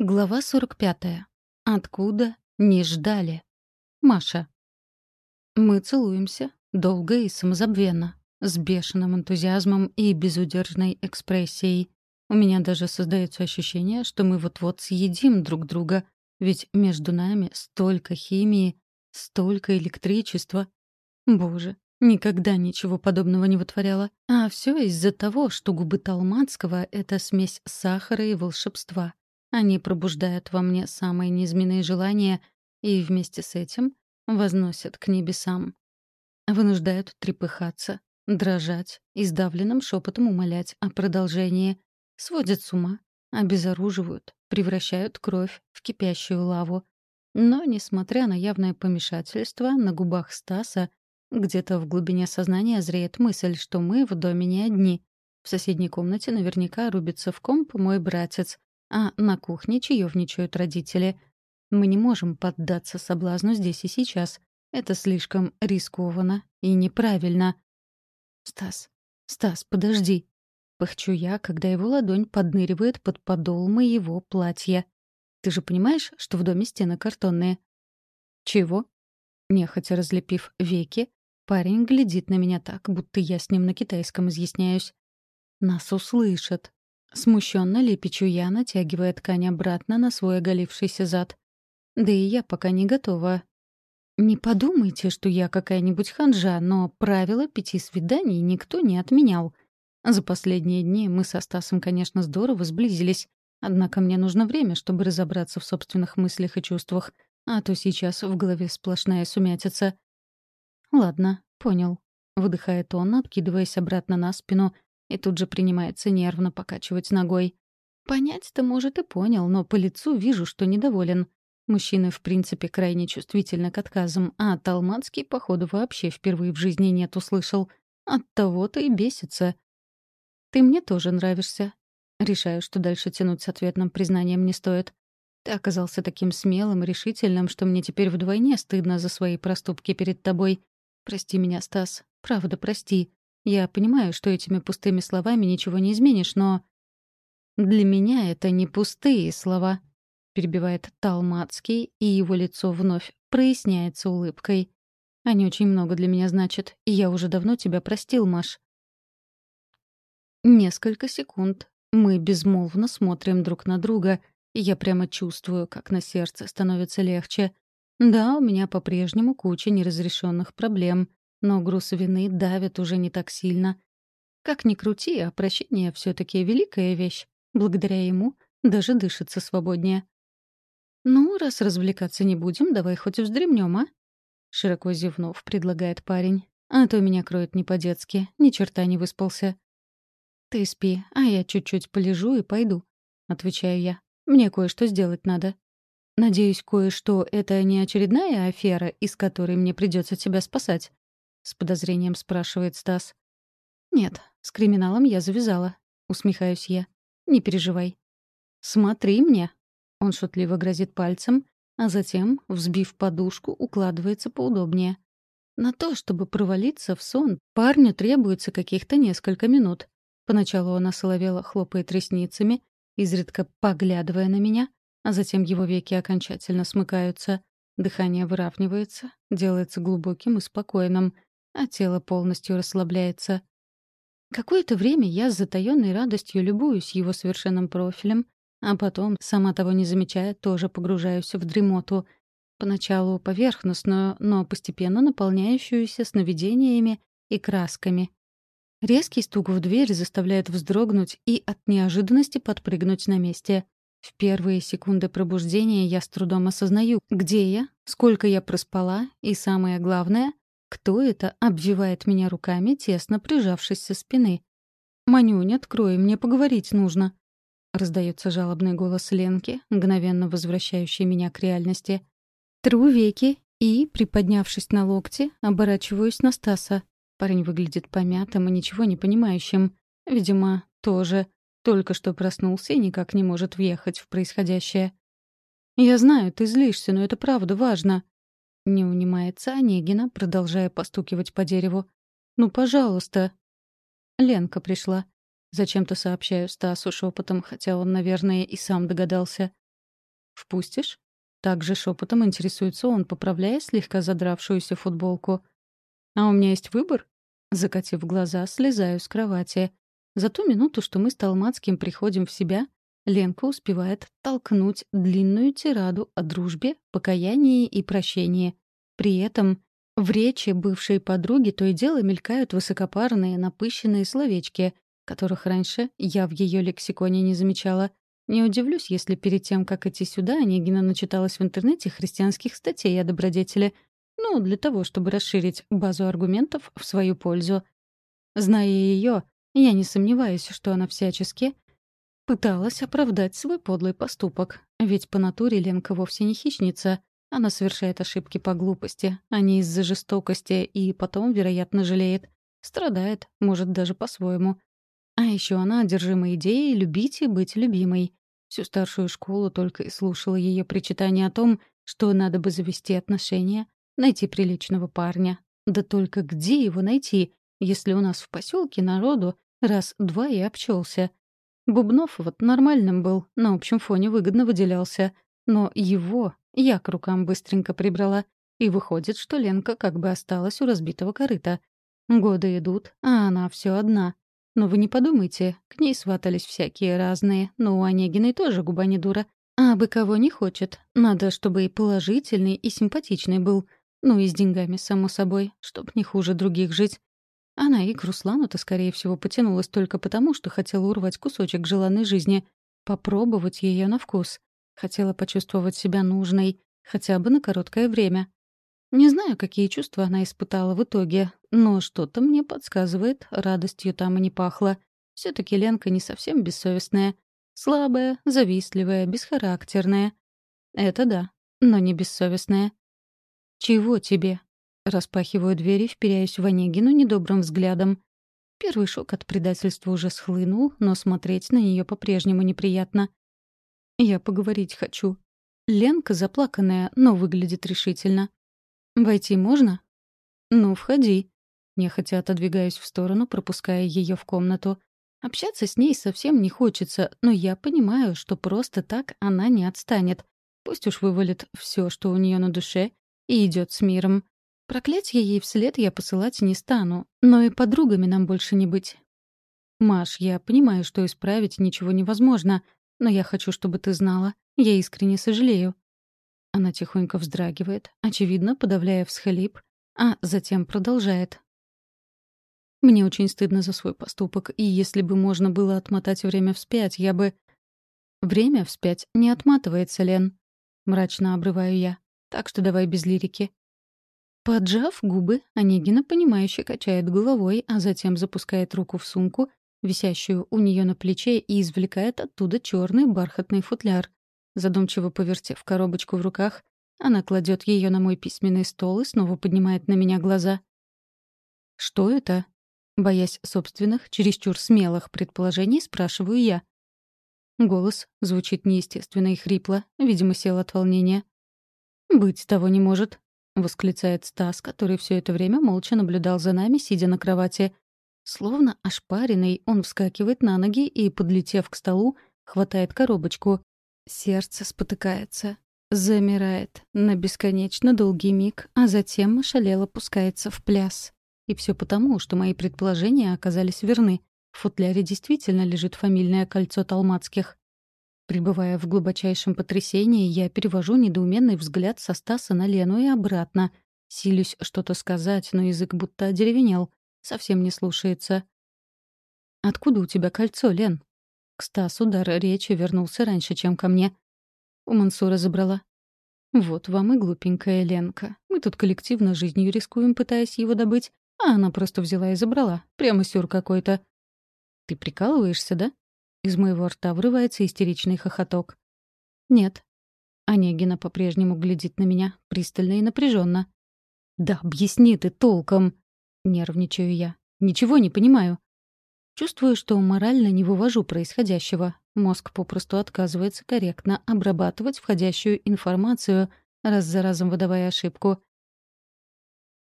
Глава 45. Откуда не ждали. Маша. Мы целуемся, долго и самозабвенно, с бешеным энтузиазмом и безудержной экспрессией. У меня даже создается ощущение, что мы вот-вот съедим друг друга, ведь между нами столько химии, столько электричества. Боже, никогда ничего подобного не вытворяла. А все из-за того, что губы Талмацкого — это смесь сахара и волшебства — они пробуждают во мне самые низменные желания и вместе с этим возносят к небесам. Вынуждают трепыхаться, дрожать и сдавленным шепотом умолять о продолжении. Сводят с ума, обезоруживают, превращают кровь в кипящую лаву. Но, несмотря на явное помешательство, на губах Стаса где-то в глубине сознания зреет мысль, что мы в доме не одни. В соседней комнате наверняка рубится в комп мой братец, а на кухне чаевничают родители. Мы не можем поддаться соблазну здесь и сейчас. Это слишком рискованно и неправильно. «Стас, Стас, подожди!» Пыхчу я, когда его ладонь подныривает под подол моего платья. «Ты же понимаешь, что в доме стены картонные?» «Чего?» Нехотя разлепив веки, парень глядит на меня так, будто я с ним на китайском изъясняюсь. «Нас услышат», Смущенно лепечу я, натягивая ткань обратно на свой оголившийся зад. Да и я пока не готова. Не подумайте, что я какая-нибудь ханжа, но правила пяти свиданий никто не отменял. За последние дни мы со Стасом, конечно, здорово сблизились, однако мне нужно время, чтобы разобраться в собственных мыслях и чувствах, а то сейчас в голове сплошная сумятица. «Ладно, понял», — выдыхает он, откидываясь обратно на спину и тут же принимается нервно покачивать ногой. Понять-то, может, и понял, но по лицу вижу, что недоволен. Мужчины, в принципе, крайне чувствительны к отказам, а Талмацкий, походу, вообще впервые в жизни нет услышал. Оттого-то и бесится. «Ты мне тоже нравишься». Решаю, что дальше тянуть с ответным признанием не стоит. Ты оказался таким смелым и решительным, что мне теперь вдвойне стыдно за свои проступки перед тобой. Прости меня, Стас. Правда, прости. Я понимаю, что этими пустыми словами ничего не изменишь, но... «Для меня это не пустые слова», — перебивает Талмацкий, и его лицо вновь проясняется улыбкой. «Они очень много для меня значат, и я уже давно тебя простил, Маш». Несколько секунд мы безмолвно смотрим друг на друга, и я прямо чувствую, как на сердце становится легче. Да, у меня по-прежнему куча неразрешенных проблем, но груз вины давит уже не так сильно. Как ни крути, а прощение все таки великая вещь. Благодаря ему даже дышится свободнее. «Ну, раз развлекаться не будем, давай хоть вздремнем, а?» Широко зевнув, предлагает парень. «А то меня кроет не по-детски, ни черта не выспался». «Ты спи, а я чуть-чуть полежу и пойду», — отвечаю я. «Мне кое-что сделать надо». «Надеюсь, кое-что — это не очередная афера, из которой мне придется тебя спасать?» — с подозрением спрашивает Стас. «Нет, с криминалом я завязала», — усмехаюсь я. «Не переживай». «Смотри мне», — он шутливо грозит пальцем, а затем, взбив подушку, укладывается поудобнее. На то, чтобы провалиться в сон, парню требуется каких-то несколько минут. Поначалу он осоловело хлопает ресницами, изредка поглядывая на меня, а затем его веки окончательно смыкаются. Дыхание выравнивается, делается глубоким и спокойным, а тело полностью расслабляется. Какое-то время я с затаённой радостью любуюсь его совершенным профилем, а потом, сама того не замечая, тоже погружаюсь в дремоту. Поначалу поверхностную, но постепенно наполняющуюся сновидениями и красками. Резкий стук в дверь заставляет вздрогнуть и от неожиданности подпрыгнуть на месте. В первые секунды пробуждения я с трудом осознаю, где я, сколько я проспала и, самое главное, кто это обвивает меня руками, тесно прижавшись со спины? «Манюнь, открой, мне поговорить нужно». Раздается жалобный голос Ленки, мгновенно возвращающий меня к реальности. Тру веки и, приподнявшись на локте, оборачиваюсь на Стаса. Парень выглядит помятым и ничего не понимающим. Видимо, тоже только что проснулся и никак не может въехать в происходящее. «Я знаю, ты злишься, но это правда важно», не унимается Онегина, продолжая постукивать по дереву. «Ну, пожалуйста». Ленка пришла. Зачем-то сообщаю Стасу шепотом, хотя он, наверное, и сам догадался. Впустишь?» Также шепотом интересуется он, поправляя слегка задравшуюся футболку. «А у меня есть выбор?» Закатив глаза, слезаю с кровати. За ту минуту, что мы с Талмацким приходим в себя, Ленка успевает толкнуть длинную тираду о дружбе, покаянии и прощении. При этом в речи бывшей подруги то и дело мелькают высокопарные, напыщенные словечки, которых раньше я в ее лексиконе не замечала — не удивлюсь, если перед тем, как идти сюда, Онегина начиталась в интернете христианских статей о добродетели. Ну, для того, чтобы расширить базу аргументов в свою пользу. Зная ее, я не сомневаюсь, что она всячески пыталась оправдать свой подлый поступок. Ведь по натуре Ленка вовсе не хищница. Она совершает ошибки по глупости, а не из-за жестокости, и потом, вероятно, жалеет. Страдает, может, даже по-своему. А еще она одержима идеей любить и быть любимой. Всю старшую школу только и слушала ее причитания о том, что надо бы завести отношения, найти приличного парня. Да только где его найти, если у нас в поселке народу раз-два и обчелся? Бубнов вот нормальным был, на общем фоне выгодно выделялся. Но его я к рукам быстренько прибрала. И выходит, что Ленка как бы осталась у разбитого корыта. Годы идут, а она все одна. Но вы не подумайте, к ней сватались всякие разные, но у Онегиной тоже губа не дура. А бы кого не хочет. Надо, чтобы и положительный, и симпатичный был. Ну и с деньгами, само собой, чтоб не хуже других жить. Она и к Руслану-то, скорее всего, потянулась только потому, что хотела урвать кусочек желанной жизни, попробовать ее на вкус. Хотела почувствовать себя нужной, хотя бы на короткое время. Не знаю, какие чувства она испытала в итоге, но что-то мне подсказывает, радостью там и не пахло. все таки Ленка не совсем бессовестная. Слабая, завистливая, бесхарактерная. Это да, но не бессовестная. «Чего тебе?» Распахиваю двери, вперяюсь в Онегину недобрым взглядом. Первый шок от предательства уже схлынул, но смотреть на нее по-прежнему неприятно. «Я поговорить хочу». Ленка заплаканная, но выглядит решительно. «Войти можно?» «Ну, входи». Нехотя отодвигаюсь в сторону, пропуская ее в комнату. Общаться с ней совсем не хочется, но я понимаю, что просто так она не отстанет. Пусть уж вывалит все, что у нее на душе, и идет с миром. Проклятье ей вслед я посылать не стану, но и подругами нам больше не быть. «Маш, я понимаю, что исправить ничего невозможно, но я хочу, чтобы ты знала. Я искренне сожалею. Она тихонько вздрагивает, очевидно, подавляя всхлип, а затем продолжает. Мне очень стыдно за свой поступок, и если бы можно было отмотать время вспять, я бы... Время вспять не отматывается, Лен. Мрачно обрываю я. Так что давай без лирики. Поджав губы, Онегина, понимающе качает головой, а затем запускает руку в сумку, висящую у нее на плече, и извлекает оттуда черный бархатный футляр. Задумчиво повертев коробочку в руках, она кладет ее на мой письменный стол и снова поднимает на меня глаза. «Что это?» Боясь собственных, чересчур смелых предположений, спрашиваю я. Голос звучит неестественно и хрипло, видимо, сел от волнения. «Быть того не может», — восклицает Стас, который все это время молча наблюдал за нами, сидя на кровати. Словно ошпаренный, он вскакивает на ноги и, подлетев к столу, хватает коробочку. Сердце спотыкается, замирает на бесконечно долгий миг, а затем ошалело пускается в пляс. И все потому, что мои предположения оказались верны. В футляре действительно лежит фамильное кольцо Талмацких. Пребывая в глубочайшем потрясении, я перевожу недоуменный взгляд со Стаса на Лену и обратно. Силюсь что-то сказать, но язык будто одеревенел. Совсем не слушается. «Откуда у тебя кольцо, Лен?» К Стасу дар речи вернулся раньше, чем ко мне. У Мансура забрала. Вот вам и глупенькая Ленка. Мы тут коллективно жизнью рискуем, пытаясь его добыть, а она просто взяла и забрала. Прямо сюр какой-то. Ты прикалываешься, да? Из моего рта вырывается истеричный хохоток. Нет. Онегина по-прежнему глядит на меня, пристально и напряженно. Да объясни ты толком. Нервничаю я. Ничего не понимаю. Чувствую, что морально не вывожу происходящего. Мозг попросту отказывается корректно обрабатывать входящую информацию, раз за разом выдавая ошибку.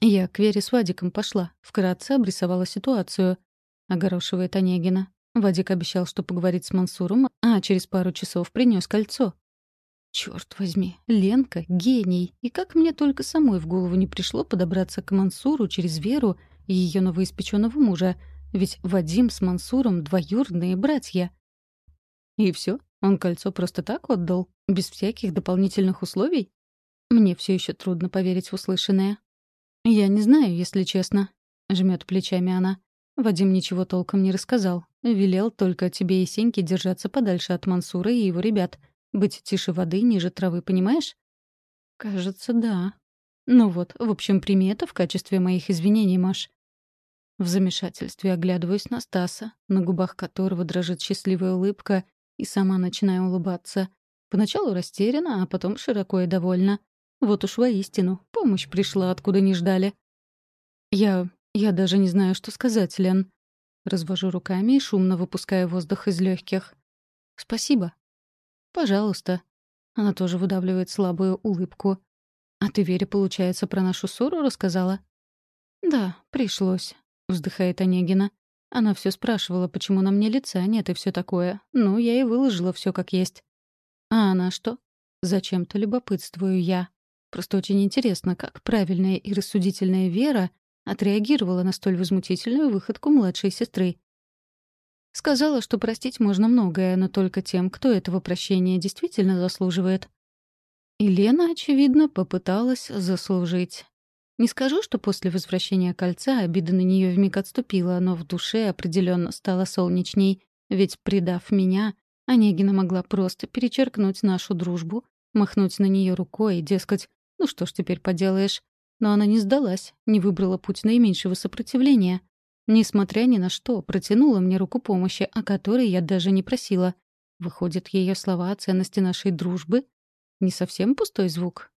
«Я к Вере с Вадиком пошла. Вкратце обрисовала ситуацию», — огорошивает Онегина. Вадик обещал, что поговорит с Мансуром, а через пару часов принес кольцо. Черт возьми, Ленка — гений. И как мне только самой в голову не пришло подобраться к Мансуру через Веру и ее новоиспеченного мужа. Ведь Вадим с Мансуром — двоюродные братья. И все, он кольцо просто так отдал, без всяких дополнительных условий? Мне все еще трудно поверить в услышанное. «Я не знаю, если честно», — жмет плечами она. Вадим ничего толком не рассказал. Велел только тебе и Сеньке держаться подальше от Мансура и его ребят. Быть тише воды, ниже травы, понимаешь? Кажется, да. Ну вот, в общем, прими это в качестве моих извинений, Маш. В замешательстве оглядываюсь на Стаса, на губах которого дрожит счастливая улыбка, и сама начинаю улыбаться. Поначалу растеряна, а потом широко и довольна. Вот уж воистину, помощь пришла, откуда не ждали. Я... я даже не знаю, что сказать, Лен. Развожу руками и шумно выпускаю воздух из легких. «Спасибо». «Пожалуйста». Она тоже выдавливает слабую улыбку. «А ты, Вере, получается, про нашу ссору рассказала?» «Да, пришлось», — вздыхает Онегина. Она все спрашивала, почему на мне лица нет и все такое. Ну, я и выложила все как есть. А она что? Зачем-то любопытствую я. Просто очень интересно, как правильная и рассудительная Вера отреагировала на столь возмутительную выходку младшей сестры. Сказала, что простить можно многое, но только тем, кто этого прощения действительно заслуживает. И Лена, очевидно, попыталась заслужить. Не скажу, что после возвращения кольца обида на нее вмиг отступила, но в душе определенно стало солнечней, ведь, предав меня, Онегина могла просто перечеркнуть нашу дружбу, махнуть на нее рукой и, дескать, ну что ж теперь поделаешь, но она не сдалась, не выбрала путь наименьшего сопротивления. Несмотря ни на что, протянула мне руку помощи, о которой я даже не просила. Выходит, ее слова о ценности нашей дружбы — не совсем пустой звук.